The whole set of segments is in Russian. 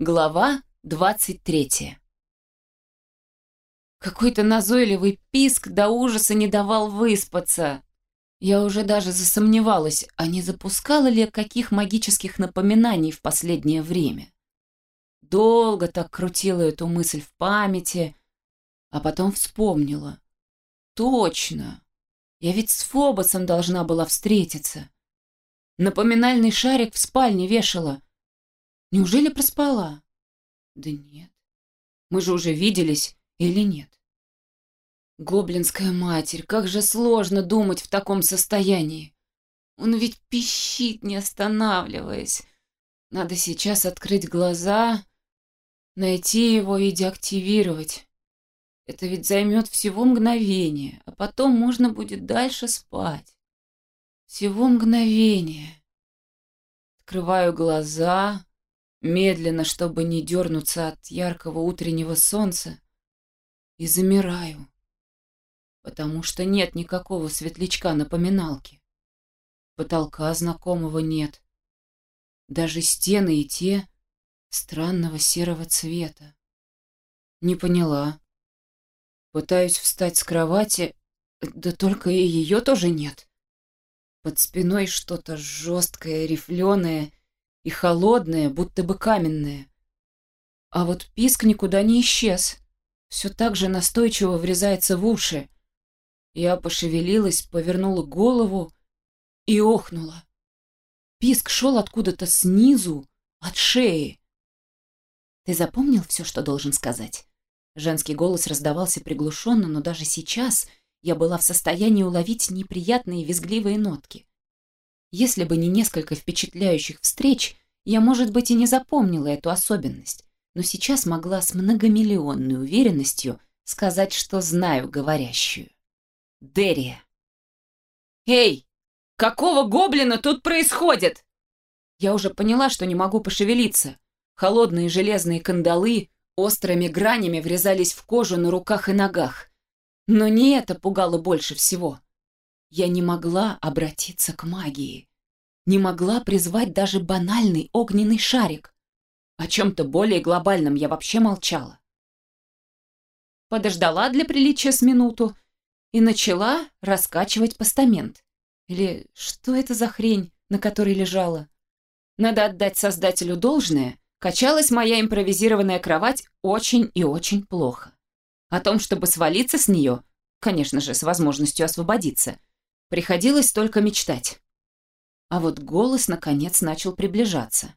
Глава двадцать третья. Какой-то назойливый писк до ужаса не давал выспаться. Я уже даже засомневалась, а не запускала ли каких магических напоминаний в последнее время. Долго так крутила эту мысль в памяти, а потом вспомнила. Точно! Я ведь с Фобосом должна была встретиться. Напоминальный шарик в спальне вешала. Неужели проспала? Да нет. Мы же уже виделись или нет? Гоблинская матерь, как же сложно думать в таком состоянии. Он ведь пищит, не останавливаясь. Надо сейчас открыть глаза, найти его и деактивировать. Это ведь займет всего мгновение, а потом можно будет дальше спать. Всего мгновение. Открываю глаза, медленно, чтобы не дернуться от яркого утреннего солнца, и замираю, потому что нет никакого светлячка напоминалки. Потолка знакомого нет. Даже стены и те странного серого цвета. Не поняла. Пытаюсь встать с кровати, да только и ее тоже нет. Под спиной что-то жесткое, рифленое и холодное, будто бы каменное. А вот писк никуда не исчез. Все так же настойчиво врезается в уши. Я пошевелилась, повернула голову и охнула. Писк шел откуда-то снизу, от шеи. «Ты запомнил все, что должен сказать?» Женский голос раздавался приглушенно, но даже сейчас я была в состоянии уловить неприятные визгливые нотки. Если бы не несколько впечатляющих встреч, я, может быть, и не запомнила эту особенность, но сейчас могла с многомиллионной уверенностью сказать, что знаю говорящую. Дерия. «Эй, какого гоблина тут происходит?» Я уже поняла, что не могу пошевелиться. Холодные железные кандалы острыми гранями врезались в кожу на руках и ногах. Но не это пугало больше всего. Я не могла обратиться к магии. Не могла призвать даже банальный огненный шарик. О чем-то более глобальном я вообще молчала. Подождала для приличия с минуту и начала раскачивать постамент. Или что это за хрень, на которой лежала? Надо отдать создателю должное, качалась моя импровизированная кровать очень и очень плохо. О том, чтобы свалиться с нее, конечно же, с возможностью освободиться – Приходилось только мечтать. А вот голос, наконец, начал приближаться.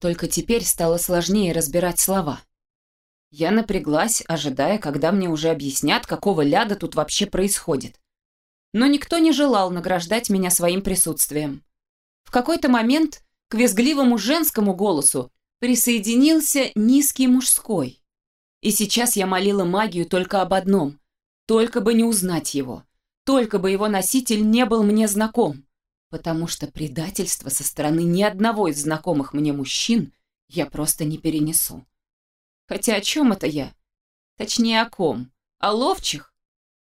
Только теперь стало сложнее разбирать слова. Я напряглась, ожидая, когда мне уже объяснят, какого ляда тут вообще происходит. Но никто не желал награждать меня своим присутствием. В какой-то момент к визгливому женскому голосу присоединился низкий мужской. И сейчас я молила магию только об одном – только бы не узнать его – только бы его носитель не был мне знаком, потому что предательство со стороны ни одного из знакомых мне мужчин я просто не перенесу. Хотя о чем это я? Точнее, о ком? О ловчих?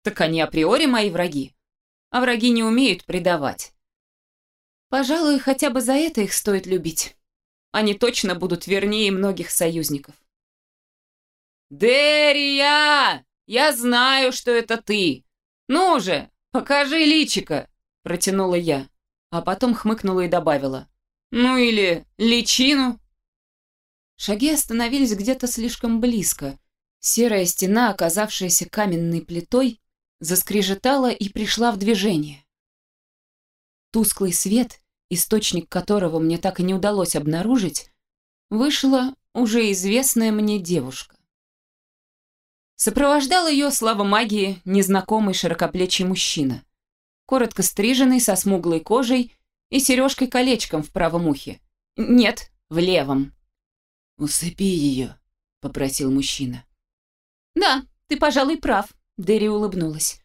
Так они априори мои враги. А враги не умеют предавать. Пожалуй, хотя бы за это их стоит любить. Они точно будут вернее многих союзников. «Дерия! Я знаю, что это ты! «Ну же, покажи личика!» – протянула я, а потом хмыкнула и добавила. «Ну или личину!» Шаги остановились где-то слишком близко. Серая стена, оказавшаяся каменной плитой, заскрежетала и пришла в движение. Тусклый свет, источник которого мне так и не удалось обнаружить, вышла уже известная мне девушка. Сопровождал ее, слава магии, незнакомый широкоплечий мужчина. Коротко стриженный, со смуглой кожей и сережкой-колечком в правом ухе. Нет, в левом. «Усыпи ее», — попросил мужчина. «Да, ты, пожалуй, прав», — Дерри улыбнулась.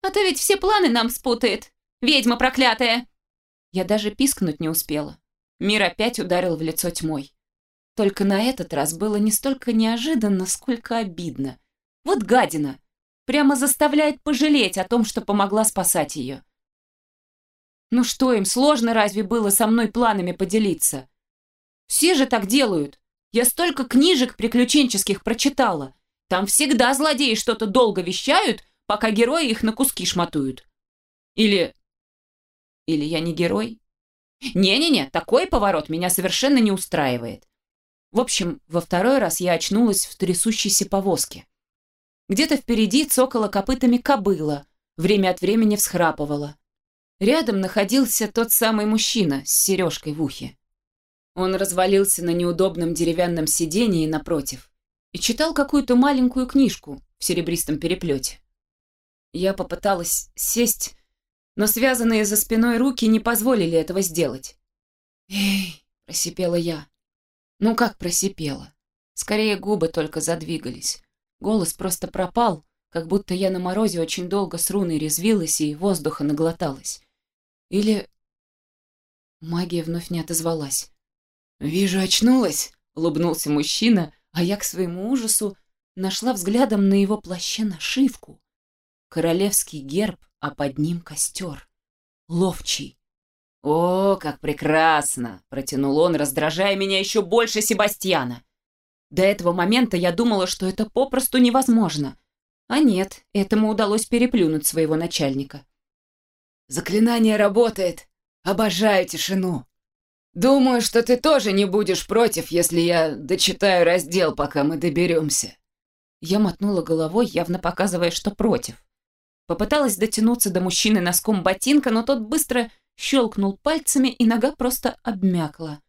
«А то ведь все планы нам спутает. Ведьма проклятая!» Я даже пискнуть не успела. Мир опять ударил в лицо тьмой. Только на этот раз было не столько неожиданно, сколько обидно. Вот гадина. Прямо заставляет пожалеть о том, что помогла спасать ее. Ну что им, сложно разве было со мной планами поделиться? Все же так делают. Я столько книжек приключенческих прочитала. Там всегда злодеи что-то долго вещают, пока герои их на куски шматуют. Или... Или я не герой? Не-не-не, такой поворот меня совершенно не устраивает. В общем, во второй раз я очнулась в трясущейся повозке. Где-то впереди цокала копытами кобыла, время от времени всхрапывала. Рядом находился тот самый мужчина с сережкой в ухе. Он развалился на неудобном деревянном сидении напротив и читал какую-то маленькую книжку в серебристом переплете. Я попыталась сесть, но связанные за спиной руки не позволили этого сделать. «Эй!» – просипела я. Ну как просипела? Скорее губы только задвигались. Голос просто пропал, как будто я на морозе очень долго с руной резвилась и воздуха наглоталась. Или... Магия вновь не отозвалась. «Вижу, очнулась!» — улыбнулся мужчина, а я к своему ужасу нашла взглядом на его плаще нашивку. Королевский герб, а под ним костер. Ловчий. «О, как прекрасно!» — протянул он, раздражая меня еще больше Себастьяна. До этого момента я думала, что это попросту невозможно. А нет, этому удалось переплюнуть своего начальника. «Заклинание работает. Обожаю тишину. Думаю, что ты тоже не будешь против, если я дочитаю раздел, пока мы доберемся». Я мотнула головой, явно показывая, что против. Попыталась дотянуться до мужчины носком ботинка, но тот быстро щелкнул пальцами, и нога просто обмякла.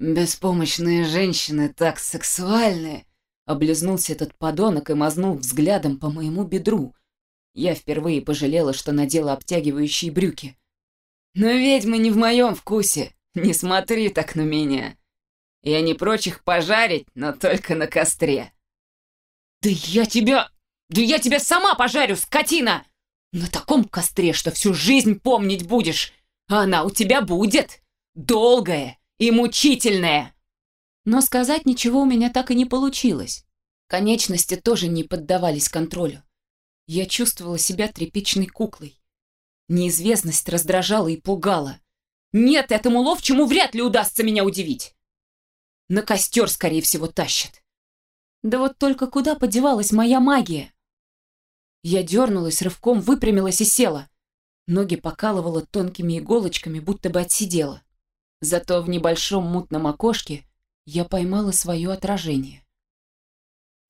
«Беспомощные женщины так сексуальны!» Облизнулся этот подонок и мазнул взглядом по моему бедру. Я впервые пожалела, что надела обтягивающие брюки. «Но ведьмы не в моем вкусе! Не смотри так на меня! Я не прочь их пожарить, но только на костре!» «Да я тебя... Да я тебя сама пожарю, скотина!» На таком костре, что всю жизнь помнить будешь. А она у тебя будет. Долгая и мучительная. Но сказать ничего у меня так и не получилось. Конечности тоже не поддавались контролю. Я чувствовала себя тряпичной куклой. Неизвестность раздражала и пугала. Нет, этому ловчему вряд ли удастся меня удивить. На костер, скорее всего, тащат. Да вот только куда подевалась моя магия? Я дернулась, рывком выпрямилась и села. Ноги покалывала тонкими иголочками, будто бы отсидела. Зато в небольшом мутном окошке я поймала свое отражение.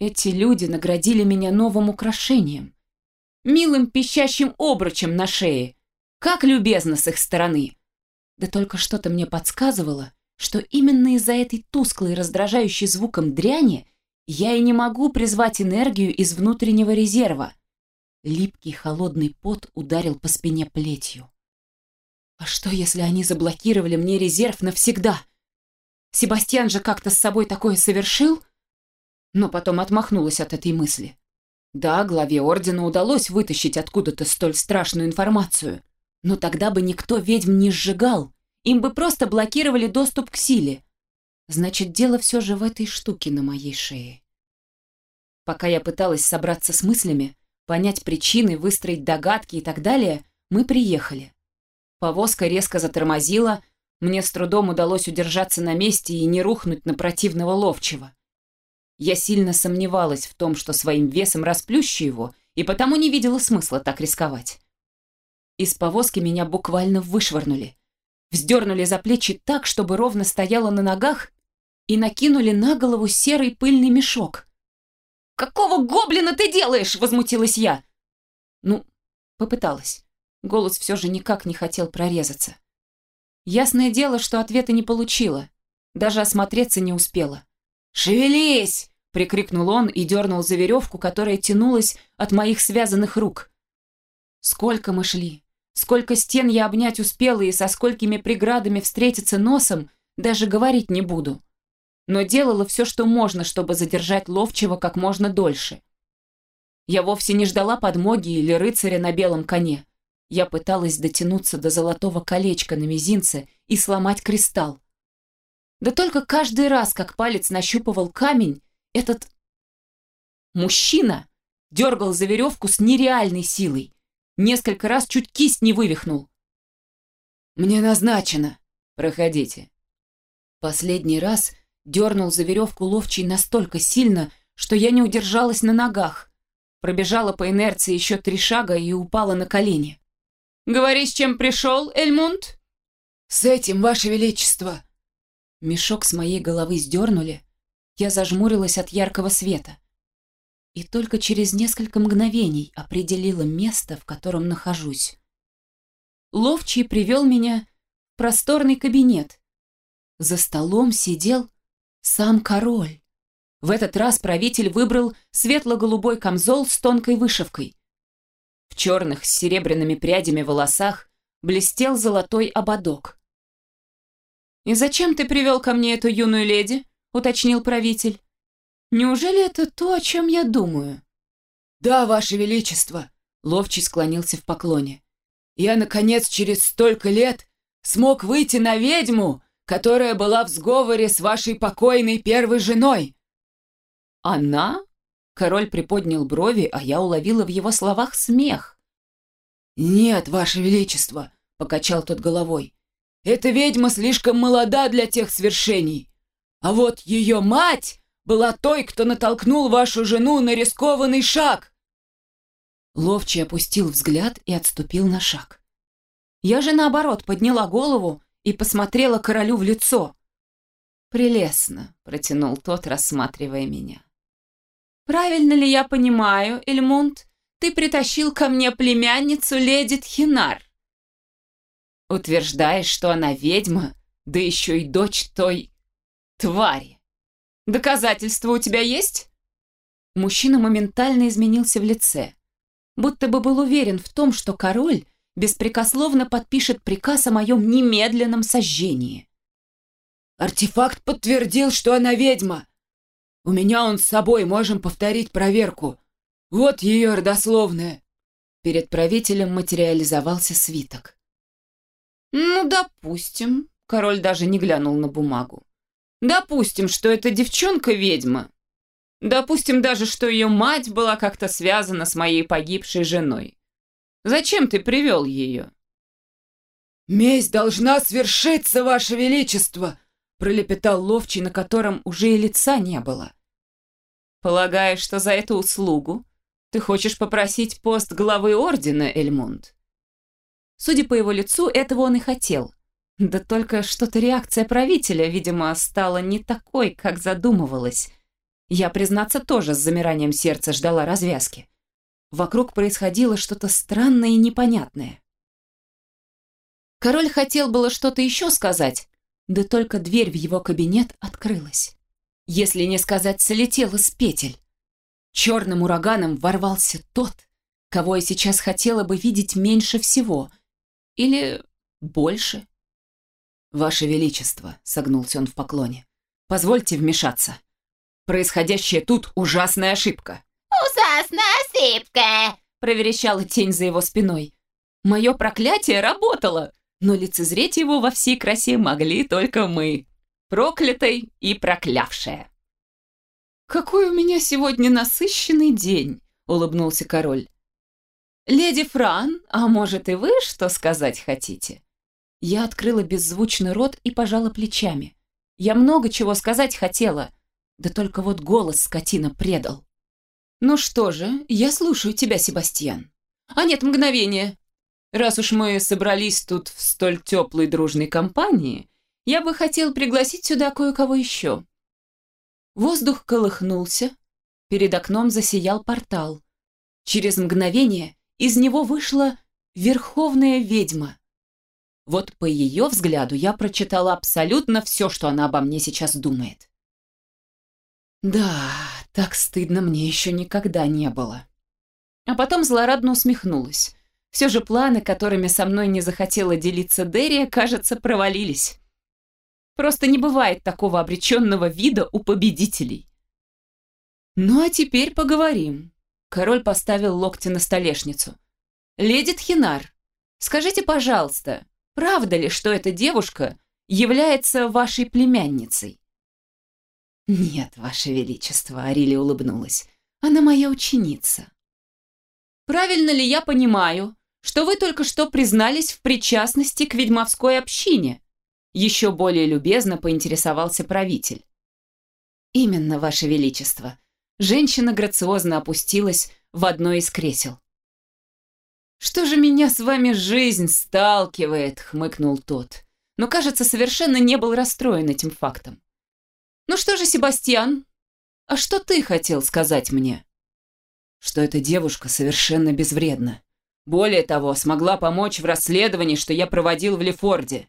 Эти люди наградили меня новым украшением. Милым пищащим обручем на шее. Как любезно с их стороны. Да только что-то мне подсказывало, что именно из-за этой тусклой, раздражающей звуком дряни я и не могу призвать энергию из внутреннего резерва. Липкий холодный пот ударил по спине плетью. А что, если они заблокировали мне резерв навсегда? Себастьян же как-то с собой такое совершил? Но потом отмахнулась от этой мысли. Да, главе Ордена удалось вытащить откуда-то столь страшную информацию, но тогда бы никто ведьм не сжигал, им бы просто блокировали доступ к силе. Значит, дело все же в этой штуке на моей шее. Пока я пыталась собраться с мыслями, понять причины, выстроить догадки и так далее, мы приехали. Повозка резко затормозила, мне с трудом удалось удержаться на месте и не рухнуть на противного ловчего. Я сильно сомневалась в том, что своим весом расплющу его, и потому не видела смысла так рисковать. Из повозки меня буквально вышвырнули. Вздернули за плечи так, чтобы ровно стояла на ногах, и накинули на голову серый пыльный мешок. «Какого гоблина ты делаешь?» – возмутилась я. Ну, попыталась. Голос все же никак не хотел прорезаться. Ясное дело, что ответа не получила. Даже осмотреться не успела. «Шевелись!» – прикрикнул он и дернул за веревку, которая тянулась от моих связанных рук. Сколько мы шли, сколько стен я обнять успела и со сколькими преградами встретиться носом, даже говорить не буду но делала все, что можно, чтобы задержать ловчего как можно дольше. Я вовсе не ждала подмоги или рыцаря на белом коне. Я пыталась дотянуться до золотого колечка на мизинце и сломать кристалл. Да только каждый раз, как палец нащупывал камень, этот мужчина дергал за веревку с нереальной силой. Несколько раз чуть кисть не вывихнул. «Мне назначено. Проходите». Последний раз Дернул за веревку ловчий настолько сильно, что я не удержалась на ногах. Пробежала по инерции еще три шага и упала на колени. «Говори, с чем пришел, Эльмунд?» «С этим, Ваше Величество!» Мешок с моей головы сдернули. Я зажмурилась от яркого света. И только через несколько мгновений определила место, в котором нахожусь. Ловчий привел меня в просторный кабинет. За столом сидел сам король. В этот раз правитель выбрал светло-голубой камзол с тонкой вышивкой. В черных с серебряными прядями волосах блестел золотой ободок. «И зачем ты привел ко мне эту юную леди?» — уточнил правитель. «Неужели это то, о чем я думаю?» «Да, Ваше Величество!» — Ловчий склонился в поклоне. «Я, наконец, через столько лет смог выйти на ведьму, которая была в сговоре с вашей покойной первой женой. «Она?» Король приподнял брови, а я уловила в его словах смех. «Нет, Ваше Величество», — покачал тот головой. «Эта ведьма слишком молода для тех свершений. А вот ее мать была той, кто натолкнул вашу жену на рискованный шаг». Ловчий опустил взгляд и отступил на шаг. Я же, наоборот, подняла голову и посмотрела королю в лицо. «Прелестно», — протянул тот, рассматривая меня. «Правильно ли я понимаю, Эльмунд, ты притащил ко мне племянницу леди Тхинар?» «Утверждаешь, что она ведьма, да еще и дочь той твари. Доказательства у тебя есть?» Мужчина моментально изменился в лице, будто бы был уверен в том, что король беспрекословно подпишет приказ о моем немедленном сожжении. «Артефакт подтвердил, что она ведьма», у меня он с собой, можем повторить проверку. Вот ее родословная». Перед правителем материализовался свиток. «Ну, допустим». Король даже не глянул на бумагу. «Допустим, что эта девчонка ведьма. Допустим даже, что ее мать была как-то связана с моей погибшей женой. Зачем ты привел ее?» «Месть должна свершиться, Ваше Величество!» Пролепетал ловчий, на котором уже и лица не было. «Полагаешь, что за эту услугу ты хочешь попросить пост главы ордена, Эльмунд?» Судя по его лицу, этого он и хотел. Да только что-то реакция правителя, видимо, стала не такой, как задумывалась. Я, признаться, тоже с замиранием сердца ждала развязки. Вокруг происходило что-то странное и непонятное. Король хотел было что-то еще сказать, да только дверь в его кабинет открылась. Если не сказать, слетела с петель. Черным ураганом ворвался тот, кого я сейчас хотела бы видеть меньше всего. Или больше. «Ваше Величество», — согнулся он в поклоне, — «позвольте вмешаться. Происходящее тут ужасная ошибка». «Ужасная ошибка!» — проверещала тень за его спиной. «Мое проклятие работало!» Но лицезреть его во всей красе могли только мы, проклятый и проклявшая. «Какой у меня сегодня насыщенный день!» — улыбнулся король. «Леди Фран, а может и вы что сказать хотите?» Я открыла беззвучный рот и пожала плечами. Я много чего сказать хотела, да только вот голос скотина предал. «Ну что же, я слушаю тебя, Себастьян. А нет, мгновение. Раз уж мы собрались тут в столь теплой дружной компании, я бы хотел пригласить сюда кое-кого еще. Воздух колыхнулся, перед окном засиял портал. Через мгновение из него вышла верховная ведьма. Вот по ее взгляду я прочитала абсолютно все, что она обо мне сейчас думает. Да, так стыдно мне еще никогда не было. А потом злорадно усмехнулась. Все же планы, которыми со мной не захотела делиться Дерия, кажется, провалились. Просто не бывает такого обреченного вида у победителей. Ну а теперь поговорим. Король поставил локти на столешницу. Леди Тхинар, скажите, пожалуйста, правда ли, что эта девушка является вашей племянницей? Нет, ваше величество, Арили улыбнулась. Она моя ученица. Правильно ли я понимаю, что вы только что признались в причастности к ведьмовской общине. Еще более любезно поинтересовался правитель. Именно, Ваше Величество. Женщина грациозно опустилась в одно из кресел. «Что же меня с вами жизнь сталкивает?» — хмыкнул тот. Но, кажется, совершенно не был расстроен этим фактом. «Ну что же, Себастьян, а что ты хотел сказать мне?» «Что эта девушка совершенно безвредна. Более того, смогла помочь в расследовании, что я проводил в Лефорде.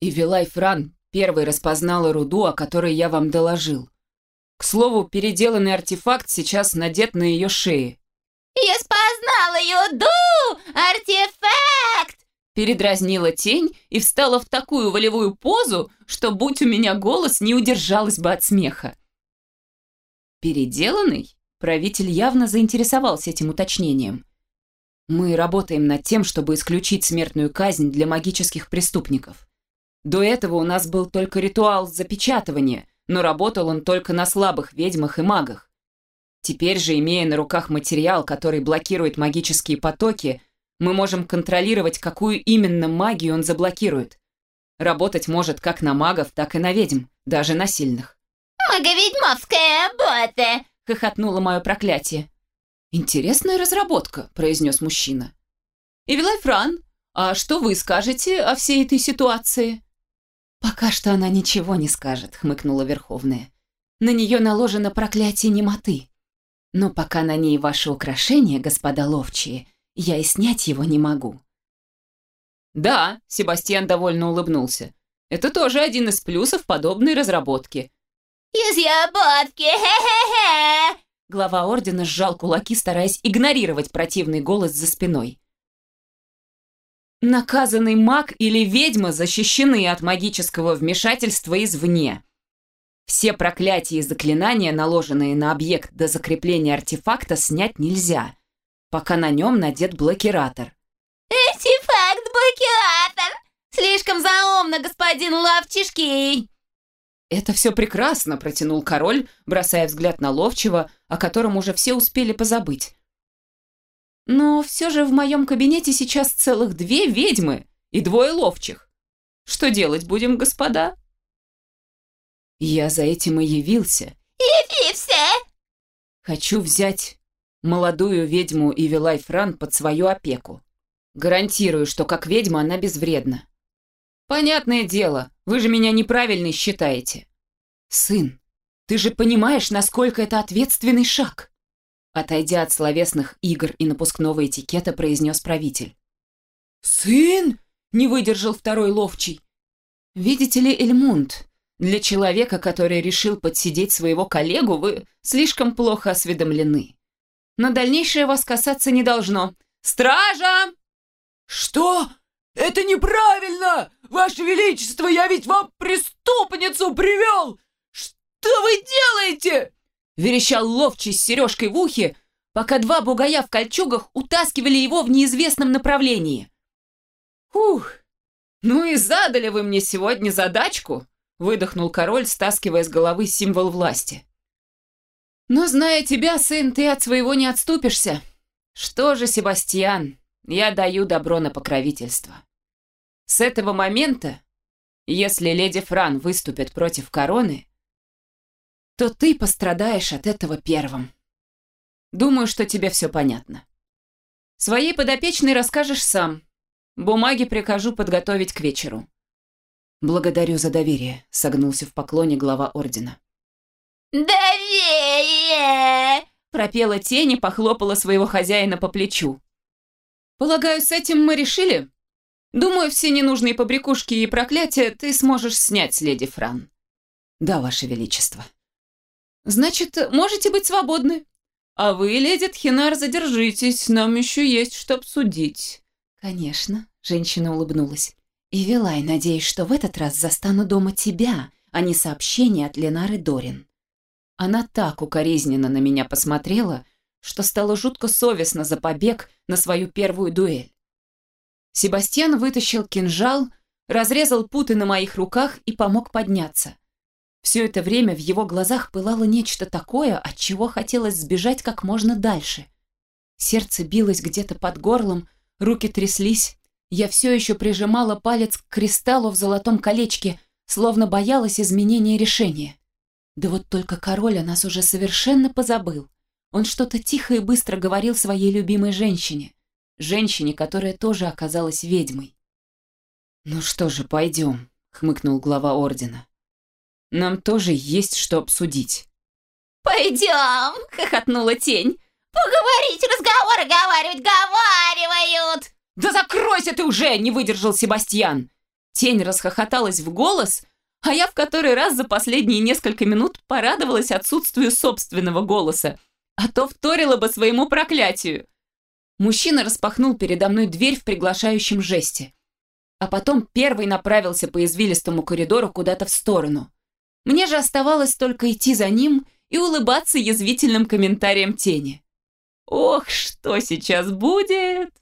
И Вилай Фран первой распознала руду, о которой я вам доложил. К слову, переделанный артефакт сейчас надет на ее шее. Я спознала юду! Артефакт! Передразнила тень и встала в такую волевую позу, что, будь у меня голос, не удержалась бы от смеха. Переделанный? Правитель явно заинтересовался этим уточнением. Мы работаем над тем, чтобы исключить смертную казнь для магических преступников. До этого у нас был только ритуал запечатывания, но работал он только на слабых ведьмах и магах. Теперь же, имея на руках материал, который блокирует магические потоки, мы можем контролировать, какую именно магию он заблокирует. Работать может как на магов, так и на ведьм, даже на сильных. «Маговедьмовская работа!» — хохотнуло мое проклятие. «Интересная разработка», — произнес мужчина. «Эвилай Фран, а что вы скажете о всей этой ситуации?» «Пока что она ничего не скажет», — хмыкнула Верховная. «На нее наложено проклятие немоты. Но пока на ней ваши украшения, господа ловчие, я и снять его не могу». «Да», — Себастьян довольно улыбнулся. «Это тоже один из плюсов подобной разработки». «Изъяботки, хе-хе-хе!» Глава ордена сжал кулаки, стараясь игнорировать противный голос за спиной. Наказанный маг или ведьма защищены от магического вмешательства извне. Все проклятия и заклинания, наложенные на объект до закрепления артефакта, снять нельзя, пока на нем надет блокиратор. «Артефакт-блокиратор! Слишком заумно, господин Лавчишки!» «Это все прекрасно», — протянул король, бросая взгляд на Ловчего, о котором уже все успели позабыть. «Но все же в моем кабинете сейчас целых две ведьмы и двое ловчих. Что делать будем, господа?» Я за этим и явился. «Явился!» Хочу взять молодую ведьму Ивилай Фран под свою опеку. Гарантирую, что как ведьма она безвредна. Понятное дело, вы же меня неправильно считаете. Сын, ты же понимаешь, насколько это ответственный шаг. Отойдя от словесных игр и напускного этикета, произнес правитель. «Сын?» — не выдержал второй ловчий. «Видите ли, Эльмунд, для человека, который решил подсидеть своего коллегу, вы слишком плохо осведомлены. Но дальнейшее вас касаться не должно. Стража!» «Что? Это неправильно! Ваше Величество, я ведь вам преступницу привел! Что вы делаете?» Верещал ловчий с сережкой в ухе, пока два бугая в кольчугах утаскивали его в неизвестном направлении. «Ух, ну и задали вы мне сегодня задачку!» выдохнул король, стаскивая с головы символ власти. «Но, зная тебя, сын, ты от своего не отступишься. Что же, Себастьян, я даю добро на покровительство. С этого момента, если леди Фран выступит против короны, то ты пострадаешь от этого первым. Думаю, что тебе все понятно. Своей подопечной расскажешь сам. Бумаги прикажу подготовить к вечеру. «Благодарю за доверие», — согнулся в поклоне глава ордена. «Доверие!» — пропела тень и похлопала своего хозяина по плечу. «Полагаю, с этим мы решили? Думаю, все ненужные побрякушки и проклятия ты сможешь снять с леди Фран». «Да, ваше величество». «Значит, можете быть свободны. А вы, леди Тхинар, задержитесь, нам еще есть что обсудить». «Конечно», — женщина улыбнулась. И Вилай, надеюсь, что в этот раз застану дома тебя, а не сообщение от Ленары Дорин. Она так укоризненно на меня посмотрела, что стало жутко совестно за побег на свою первую дуэль. Себастьян вытащил кинжал, разрезал путы на моих руках и помог подняться. Все это время в его глазах пылало нечто такое, от чего хотелось сбежать как можно дальше. Сердце билось где-то под горлом, руки тряслись, я все еще прижимала палец к кристаллу в золотом колечке, словно боялась изменения решения. Да вот только король о нас уже совершенно позабыл. Он что-то тихо и быстро говорил своей любимой женщине. Женщине, которая тоже оказалась ведьмой. «Ну что же, пойдем», — хмыкнул глава ордена. «Нам тоже есть что обсудить». «Пойдем!» — хохотнула тень. «Поговорить, разговоры говаривать, говаривают!» «Да закройся ты уже!» — не выдержал Себастьян. Тень расхохоталась в голос, а я в который раз за последние несколько минут порадовалась отсутствию собственного голоса, а то вторила бы своему проклятию. Мужчина распахнул передо мной дверь в приглашающем жесте, а потом первый направился по извилистому коридору куда-то в сторону. Мне же оставалось только идти за ним и улыбаться язвительным комментарием тени. «Ох, что сейчас будет!»